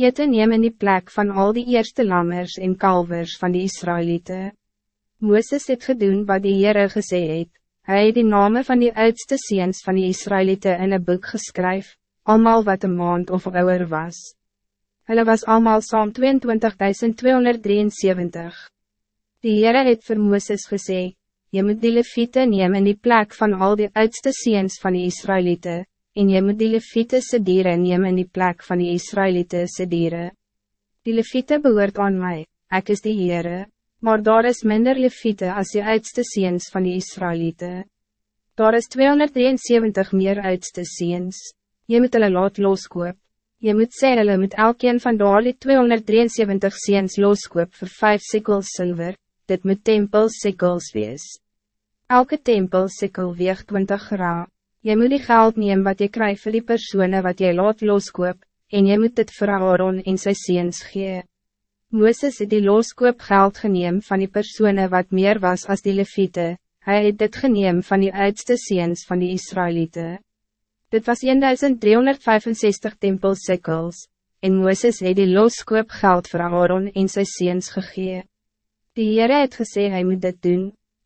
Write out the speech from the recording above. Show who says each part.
Speaker 1: Jette neem in die plek van al die eerste lammers en kalvers van die Israëlieten. Mooses het gedoen wat die Heere gesê het. Hy het die name van die oudste seens van die Israëlieten in een boek geskryf, allemaal wat een maand of ouder was. Hulle was allemaal saam 22.273. Die Heere het vir Mooses gesê, Je moet die leviete neem in die plek van al die oudste seens van die Israëlieten, en je moet die leviete se dieren neem in die plek van die Israëlieten se dieren. Die leviete behoort aan mij, ik is die Heere, maar daar is minder leviete als die oudste seens van die Israëlieten. Daar is 273 meer oudste seens, je moet hulle laat loskoop. Je moet sê hulle moet elkeen van daar die 273 seens loskoop voor 5 sikkels zilver, dit moet tempel sikkels wees. Elke tempel sikkel weegt 20 gra. Je moet die geld neem wat je krijgt voor die personen wat je laat loskoop, en je moet het vir Aaron en sy seens gee. Mooses het die loskoop geld geneem van die personen wat meer was als die leviete, hij het dit geneem van die oudste seens van die Israëlieten. Dit was 1365 tempelsikkels, en Mooses het die loskoop geld vir Aaron en sy seens gegee. Die Heere het gesê hy moet dit doen,